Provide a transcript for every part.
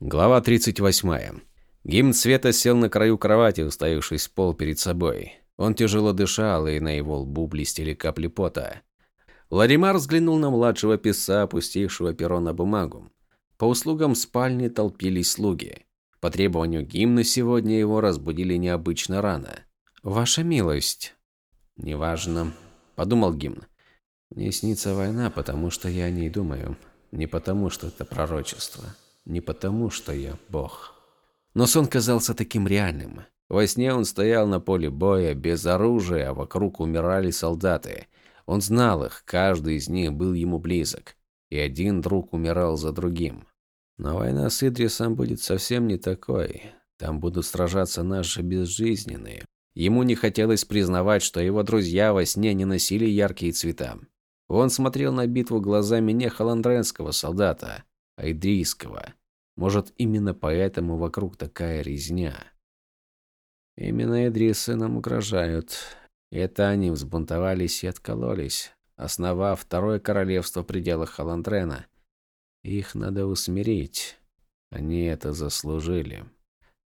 Глава 38. Гимн Света сел на краю кровати, уставившись в пол перед собой. Он тяжело дышал, и на его лбу блестели капли пота. Ларимар взглянул на младшего писца, опустившего перо на бумагу. По услугам спальни толпились слуги. По требованию гимна сегодня его разбудили необычно рано. «Ваша милость». «Неважно», – подумал гимн. «Мне снится война, потому что я о ней думаю. Не потому, что это пророчество» не потому, что я бог. Но сон казался таким реальным. Во сне он стоял на поле боя, без оружия, а вокруг умирали солдаты. Он знал их, каждый из них был ему близок. И один друг умирал за другим. Но война с Идрисом будет совсем не такой. Там будут сражаться наши безжизненные. Ему не хотелось признавать, что его друзья во сне не носили яркие цвета. Он смотрел на битву глазами не холандренского солдата, а идрийского. Может, именно поэтому вокруг такая резня. Именно Эдрисы нам угрожают. Это они взбунтовались и откололись, основав второе королевство в пределах Халандрена. Их надо усмирить. Они это заслужили.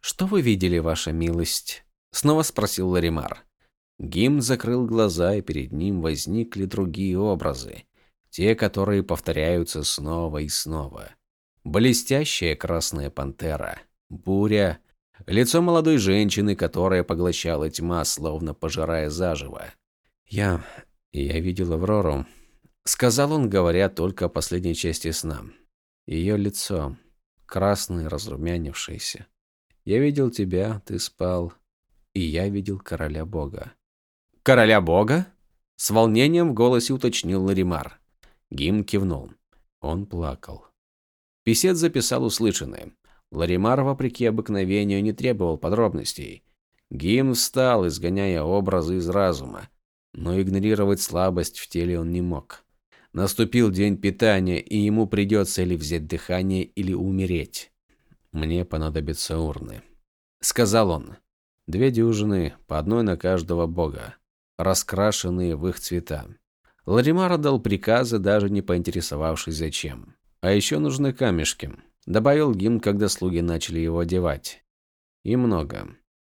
«Что вы видели, ваша милость?» Снова спросил Ларимар. Гимн закрыл глаза, и перед ним возникли другие образы. Те, которые повторяются снова и снова. Блестящая красная пантера, буря, лицо молодой женщины, которая поглощала тьма, словно пожирая заживо. «Я... я видел Аврору», — сказал он, говоря только о последней части сна. Ее лицо, красное, разрумянившееся. «Я видел тебя, ты спал, и я видел короля бога». «Короля бога?» — с волнением в голосе уточнил Ларимар. Гим кивнул. Он плакал. Песец записал услышанное. Ларимар, вопреки обыкновению, не требовал подробностей. Гимн встал, изгоняя образы из разума. Но игнорировать слабость в теле он не мог. Наступил день питания, и ему придется или взять дыхание, или умереть. «Мне понадобятся урны», — сказал он. «Две дюжины, по одной на каждого бога, раскрашенные в их цвета». Ларимар отдал приказы, даже не поинтересовавшись зачем. А еще нужны камешки. Добавил гимн, когда слуги начали его одевать. И много.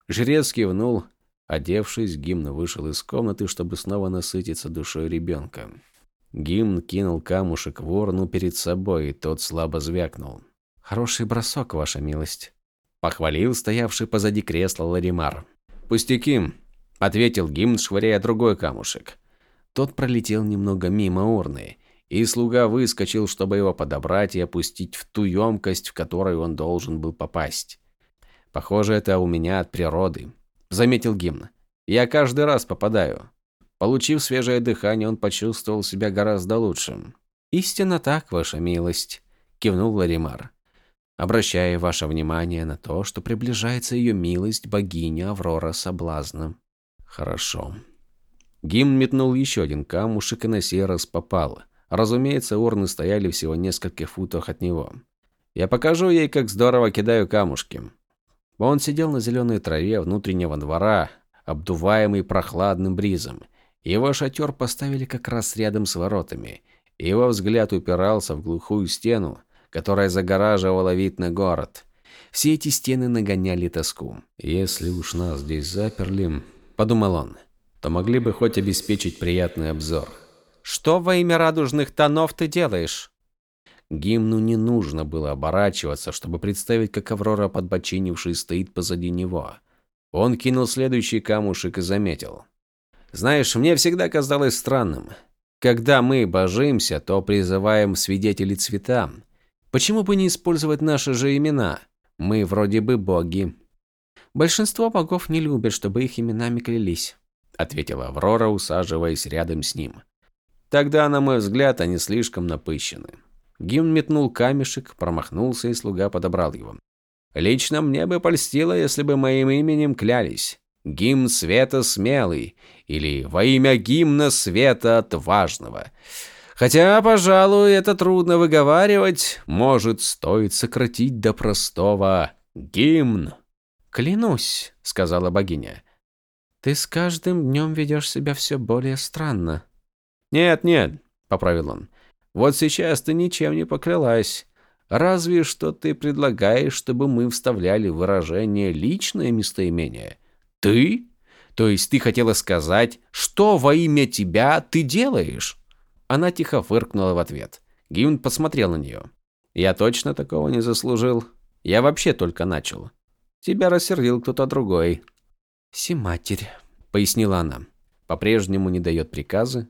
Жрец кивнул. Одевшись, гимн вышел из комнаты, чтобы снова насытиться душой ребенка. Гимн кинул камушек в урну перед собой, и тот слабо звякнул. «Хороший бросок, ваша милость», – похвалил стоявший позади кресла Ларимар. «Пустяки», – ответил гимн, швыряя другой камушек. Тот пролетел немного мимо урны, и слуга выскочил, чтобы его подобрать и опустить в ту емкость, в которую он должен был попасть. «Похоже, это у меня от природы», — заметил гимн. «Я каждый раз попадаю». Получив свежее дыхание, он почувствовал себя гораздо лучше. «Истинно так, ваша милость», — кивнул Ларимар, обращая ваше внимание на то, что приближается ее милость богиня Аврора Соблазна. «Хорошо». Гимн метнул еще один камушек и на сей раз попал. Разумеется, урны стояли всего нескольких футах от него. Я покажу ей, как здорово кидаю камушки. Он сидел на зеленой траве внутреннего двора, обдуваемый прохладным бризом. Его шатер поставили как раз рядом с воротами. Его взгляд упирался в глухую стену, которая загораживала вид на город. Все эти стены нагоняли тоску. «Если уж нас здесь заперли», – подумал он, – то могли бы хоть обеспечить приятный обзор. Что во имя радужных тонов ты делаешь?» Гимну не нужно было оборачиваться, чтобы представить, как Аврора, подбочинившись, стоит позади него. Он кинул следующий камушек и заметил. «Знаешь, мне всегда казалось странным. Когда мы божимся, то призываем свидетелей цвета. Почему бы не использовать наши же имена? Мы вроде бы боги». «Большинство богов не любят, чтобы их именами клялись», — ответила Аврора, усаживаясь рядом с ним. Тогда, на мой взгляд, они слишком напыщены. Гимн метнул камешек, промахнулся, и слуга подобрал его. Лично мне бы польстило, если бы моим именем клялись. Гимн света смелый или во имя гимна света отважного. Хотя, пожалуй, это трудно выговаривать, может, стоит сократить до простого гимн. «Клянусь», — сказала богиня, — «ты с каждым днем ведешь себя все более странно». «Нет, нет», — поправил он. «Вот сейчас ты ничем не поклялась. Разве что ты предлагаешь, чтобы мы вставляли выражение «личное местоимение». Ты? То есть ты хотела сказать, что во имя тебя ты делаешь? Она тихо фыркнула в ответ. Гимн посмотрел на нее. Я точно такого не заслужил. Я вообще только начал. Тебя рассердил кто-то другой. Сематерь, пояснила она. По-прежнему не дает приказы.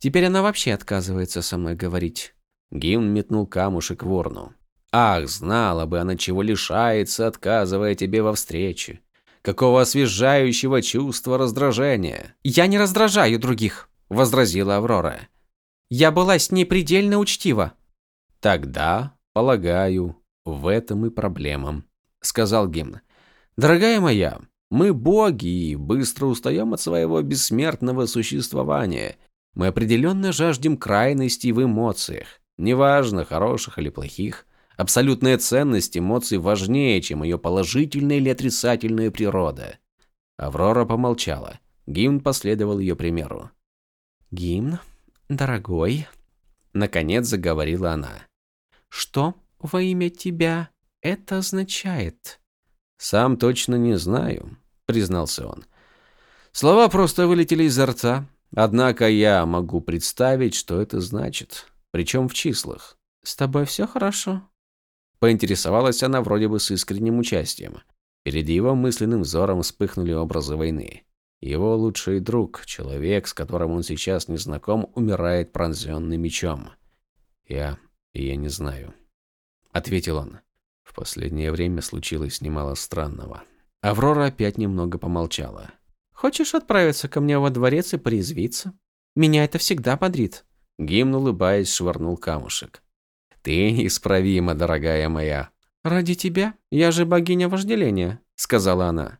Теперь она вообще отказывается со мной говорить. Гимн метнул камушек в урну. Ах, знала бы она, чего лишается, отказывая тебе во встрече. Какого освежающего чувства раздражения. Я не раздражаю других, возразила Аврора. Я была с ней предельно учтива. Тогда, полагаю, в этом и проблема, сказал Гимн. Дорогая моя, мы боги и быстро устаем от своего бессмертного существования. Мы определенно жаждем крайностей в эмоциях. Неважно, хороших или плохих. Абсолютная ценность эмоций важнее, чем ее положительная или отрицательная природа. Аврора помолчала. Гимн последовал ее примеру. «Гимн, дорогой», — наконец заговорила она. «Что во имя тебя это означает?» «Сам точно не знаю», — признался он. «Слова просто вылетели изо рта. Однако я могу представить, что это значит. Причем в числах. «С тобой все хорошо?» Поинтересовалась она вроде бы с искренним участием. Перед его мысленным взором вспыхнули образы войны. Его лучший друг, человек, с которым он сейчас не знаком, умирает пронзенный мечом. «Я... я не знаю», — ответил он. В последнее время случилось немало странного. Аврора опять немного помолчала. «Хочешь отправиться ко мне во дворец и порезвиться? Меня это всегда бодрит». Гимн, улыбаясь, швырнул камушек. «Ты неисправима, дорогая моя». «Ради тебя? Я же богиня вожделения», — сказала она.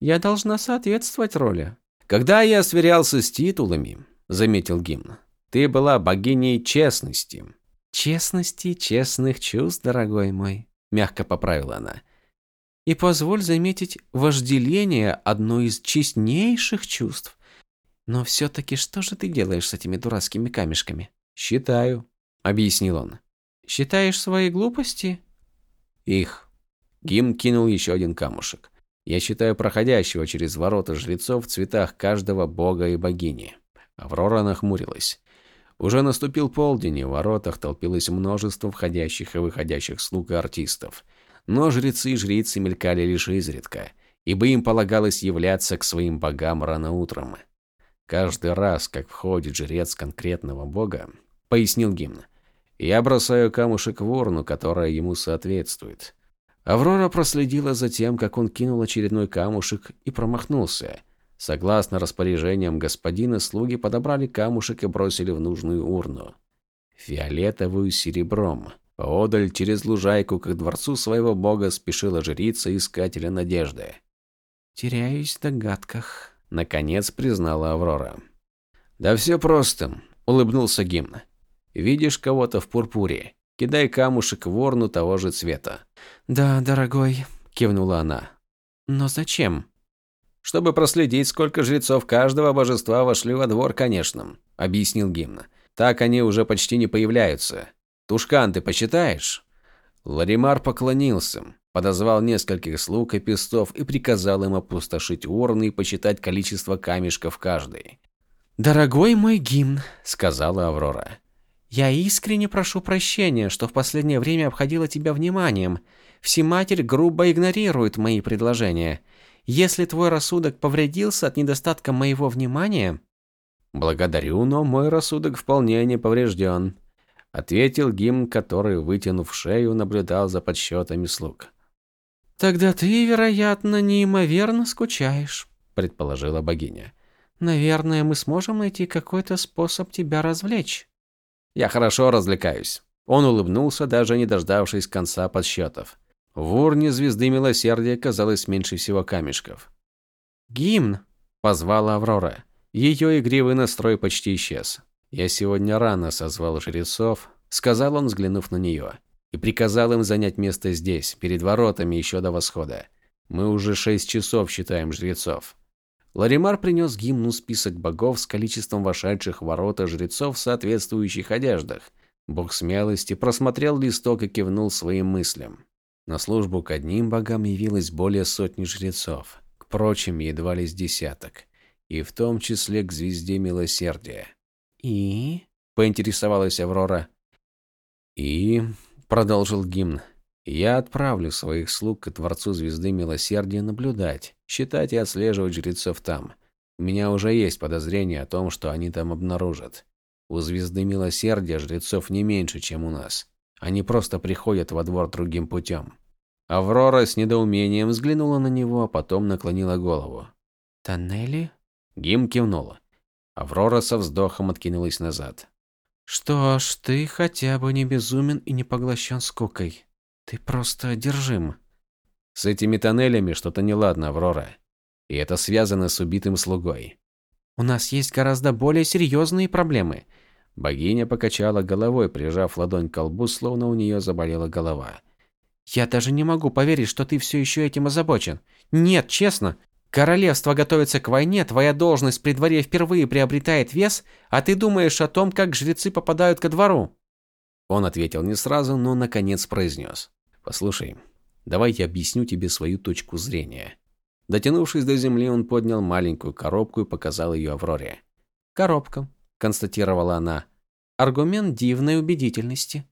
«Я должна соответствовать роли». «Когда я сверялся с титулами», — заметил Гимн, — «ты была богиней честности». «Честности, честных чувств, дорогой мой», — мягко поправила она. «И позволь заметить, вожделение – одно из честнейших чувств. Но все-таки что же ты делаешь с этими дурацкими камешками? Считаю, объяснил он. Считаешь свои глупости? Их. Гим кинул еще один камушек. Я считаю проходящего через ворота жрецов в цветах каждого бога и богини. Аврора нахмурилась. Уже наступил полдень, и в воротах толпилось множество входящих и выходящих слуг и артистов. Но жрецы и жрицы мелькали лишь изредка, ибо им полагалось являться к своим богам рано утром. Каждый раз, как входит жрец конкретного бога, пояснил гимн, я бросаю камушек в урну, которая ему соответствует. Аврора проследила за тем, как он кинул очередной камушек и промахнулся. Согласно распоряжениям господина, слуги подобрали камушек и бросили в нужную урну. Фиолетовую серебром. Поодаль через лужайку к дворцу своего бога спешила жрица искателя надежды. «Теряюсь в догадках», Наконец признала Аврора. «Да все просто», – улыбнулся Гимн. «Видишь кого-то в пурпуре? Кидай камушек в урну того же цвета». «Да, дорогой», – кивнула она. «Но зачем?» «Чтобы проследить, сколько жрецов каждого божества вошли во двор, конечно», – объяснил Гимн. «Так они уже почти не появляются. Тушкан ты посчитаешь?» Ларимар поклонился подозвал нескольких слуг и пестов и приказал им опустошить урны и посчитать количество камешков каждый. «Дорогой мой гимн», — сказала Аврора, — «я искренне прошу прощения, что в последнее время обходила тебя вниманием. Всематерь грубо игнорирует мои предложения. Если твой рассудок повредился от недостатка моего внимания...» «Благодарю, но мой рассудок вполне не поврежден», — ответил гимн, который, вытянув шею, наблюдал за подсчетами слуг. «Тогда ты, вероятно, неимоверно скучаешь», – предположила богиня. «Наверное, мы сможем найти какой-то способ тебя развлечь». «Я хорошо развлекаюсь». Он улыбнулся, даже не дождавшись конца подсчетов. В урне звезды милосердия казалось меньше всего камешков. «Гимн!» – позвала Аврора. Ее игривый настрой почти исчез. «Я сегодня рано созвал жрецов», – сказал он, взглянув на нее и приказал им занять место здесь, перед воротами еще до восхода. Мы уже шесть часов считаем жрецов. Ларимар принес гимну список богов с количеством вошедших в ворота жрецов в соответствующих одеждах. Бог смелости просмотрел листок и кивнул своим мыслям. На службу к одним богам явилось более сотни жрецов, к прочим едва ли с десяток, и в том числе к звезде милосердия. «И?» – поинтересовалась Аврора. «И?» – продолжил гимн. «Я отправлю своих слуг к Творцу Звезды Милосердия наблюдать, считать и отслеживать жрецов там. У меня уже есть подозрение о том, что они там обнаружат. У Звезды Милосердия жрецов не меньше, чем у нас. Они просто приходят во двор другим путем. Аврора с недоумением взглянула на него, а потом наклонила голову. «Тоннели?» Гим кивнула. Аврора со вздохом откинулась назад. «Что ж, ты хотя бы не безумен и не поглощен скукой. Ты просто одержим». «С этими тоннелями что-то неладно, Аврора. И это связано с убитым слугой». «У нас есть гораздо более серьезные проблемы. Богиня покачала головой, прижав ладонь к колбу, словно у нее заболела голова. «Я даже не могу поверить, что ты все еще этим озабочен. Нет, честно. Королевство готовится к войне, твоя должность при дворе впервые приобретает вес, а ты думаешь о том, как жрецы попадают ко двору». Он ответил не сразу, но наконец произнес. «Послушай, давай я объясню тебе свою точку зрения». Дотянувшись до земли, он поднял маленькую коробку и показал ее Авроре. «Коробка констатировала она. Аргумент дивной убедительности.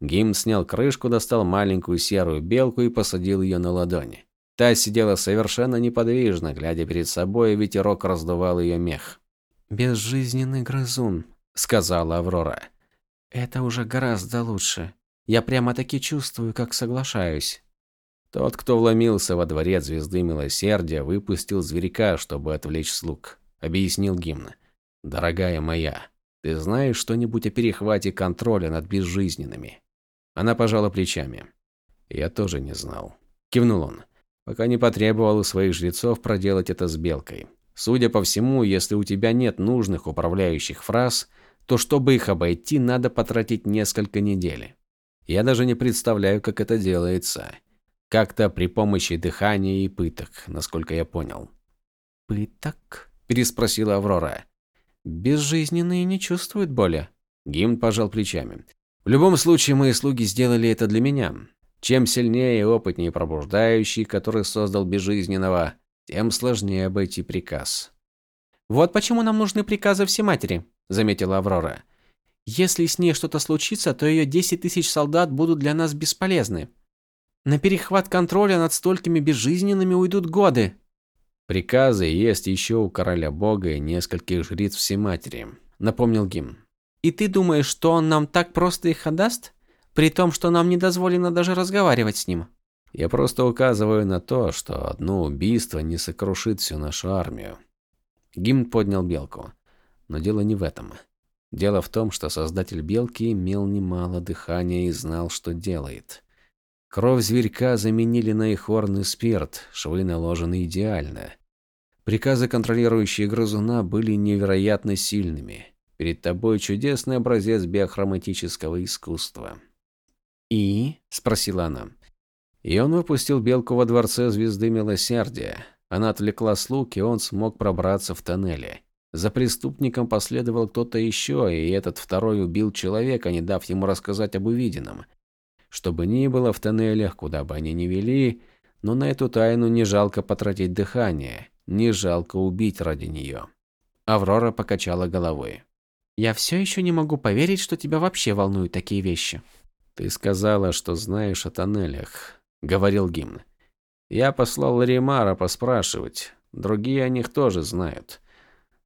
Гим снял крышку, достал маленькую серую белку и посадил ее на ладони. Та сидела совершенно неподвижно, глядя перед собой, и ветерок раздувал ее мех. «Безжизненный грызун», — сказала Аврора. «Это уже гораздо лучше. Я прямо-таки чувствую, как соглашаюсь». Тот, кто вломился во дворец Звезды Милосердия, выпустил зверька, чтобы отвлечь слуг, объяснил гимн. «Дорогая моя, ты знаешь что-нибудь о перехвате контроля над безжизненными?» Она пожала плечами. «Я тоже не знал». Кивнул он. «Пока не потребовал у своих жрецов проделать это с белкой. Судя по всему, если у тебя нет нужных управляющих фраз, то чтобы их обойти, надо потратить несколько недель. Я даже не представляю, как это делается. Как-то при помощи дыхания и пыток, насколько я понял». «Пыток?» – переспросила Аврора. Безжизненные не чувствуют боли. Гимн пожал плечами. В любом случае, мои слуги сделали это для меня. Чем сильнее и опытнее пробуждающий, который создал безжизненного, тем сложнее обойти приказ. «Вот почему нам нужны приказы Всематери», – заметила Аврора. «Если с ней что-то случится, то ее 10 тысяч солдат будут для нас бесполезны. На перехват контроля над столькими безжизненными уйдут годы». Приказы есть еще у короля бога и нескольких жриц Всематери, напомнил Гим. И ты думаешь, что он нам так просто их отдаст? При том, что нам не дозволено даже разговаривать с ним. Я просто указываю на то, что одно убийство не сокрушит всю нашу армию. Гимн поднял белку. Но дело не в этом. Дело в том, что создатель белки имел немало дыхания и знал, что делает. Кровь зверька заменили на ихорный спирт, швы наложены идеально. Приказы, контролирующие грызуна, были невероятно сильными. Перед тобой чудесный образец биохроматического искусства. «И?» – спросила она. И он выпустил белку во дворце Звезды Милосердия. Она отвлекла слуг, и он смог пробраться в тоннели. За преступником последовал кто-то еще, и этот второй убил человека, не дав ему рассказать об увиденном. Что бы ни было в тоннелях, куда бы они ни вели, но на эту тайну не жалко потратить дыхание. Не жалко убить ради нее. Аврора покачала головой. «Я все еще не могу поверить, что тебя вообще волнуют такие вещи». «Ты сказала, что знаешь о тоннелях», — говорил гимн. «Я послал Ларимара поспрашивать. Другие о них тоже знают.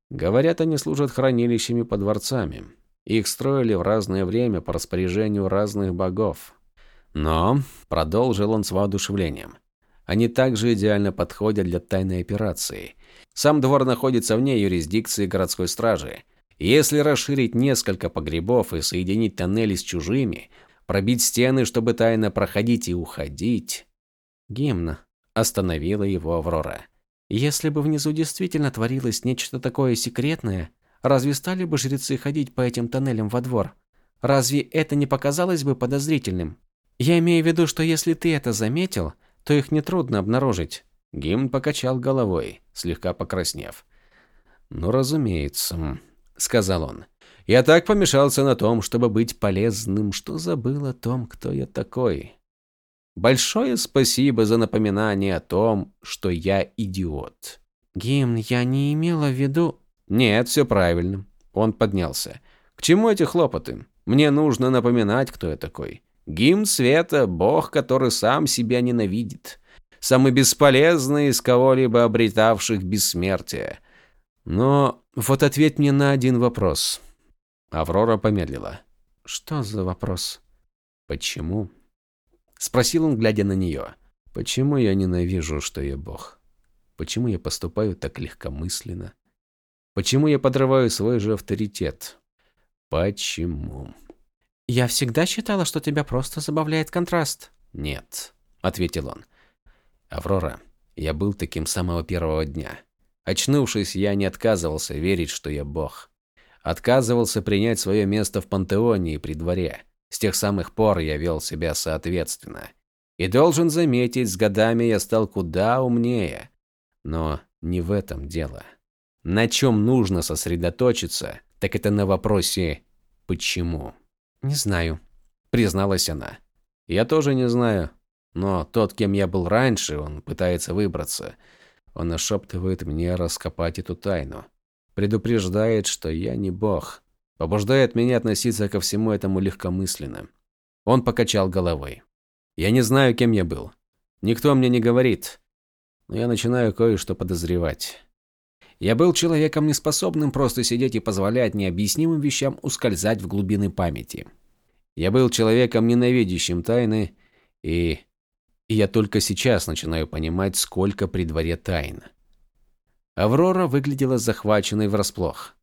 Говорят, они служат хранилищами под дворцами. Их строили в разное время по распоряжению разных богов. Но, — продолжил он с воодушевлением, — они также идеально подходят для тайной операции. Сам двор находится вне юрисдикции городской стражи. Если расширить несколько погребов и соединить тоннели с чужими, пробить стены, чтобы тайно проходить и уходить... Гимн. Остановила его Аврора. Если бы внизу действительно творилось нечто такое секретное, разве стали бы жрецы ходить по этим тоннелям во двор? Разве это не показалось бы подозрительным? Я имею в виду, что если ты это заметил, то их нетрудно обнаружить. Гимн покачал головой, слегка покраснев. «Ну, разумеется», — сказал он. Я так помешался на том, чтобы быть полезным, что забыл о том, кто я такой. Большое спасибо за напоминание о том, что я идиот. Гимн, я не имела в виду... Нет, все правильно. Он поднялся. К чему эти хлопоты? Мне нужно напоминать, кто я такой. Гимн света – бог, который сам себя ненавидит. Самый бесполезный из кого-либо обретавших бессмертие. Но вот ответь мне на один вопрос. Аврора помедлила. Что за вопрос? Почему? Спросил он, глядя на нее. Почему я ненавижу, что я бог? Почему я поступаю так легкомысленно? Почему я подрываю свой же авторитет? Почему? Я всегда считала, что тебя просто забавляет контраст. Нет, ответил он. Аврора, я был таким с самого первого дня. Очнувшись, я не отказывался верить, что я бог. Отказывался принять свое место в пантеоне и при дворе. С тех самых пор я вел себя соответственно. И должен заметить, с годами я стал куда умнее. Но не в этом дело. На чем нужно сосредоточиться, так это на вопросе «почему?». «Не знаю», – призналась она. «Я тоже не знаю. Но тот, кем я был раньше, он пытается выбраться. Он нашептывает мне раскопать эту тайну. Предупреждает, что я не бог. Побуждает меня относиться ко всему этому легкомысленно. Он покачал головой. Я не знаю, кем я был. Никто мне не говорит. Но я начинаю кое-что подозревать. Я был человеком неспособным просто сидеть и позволять необъяснимым вещам ускользать в глубины памяти. Я был человеком, ненавидящим тайны, и... и я только сейчас начинаю понимать, сколько при дворе тайн. Аврора выглядела захваченной врасплох.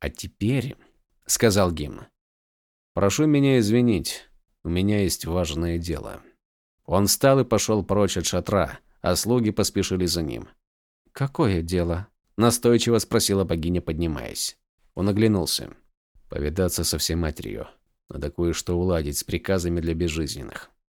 «А теперь», — сказал Гимн, — «прошу меня извинить, у меня есть важное дело». Он встал и пошел прочь от шатра, а слуги поспешили за ним. «Какое дело?» Настойчиво спросила богиня, поднимаясь. Он оглянулся. Повидаться со всей матерью. Надо кое-что уладить с приказами для безжизненных.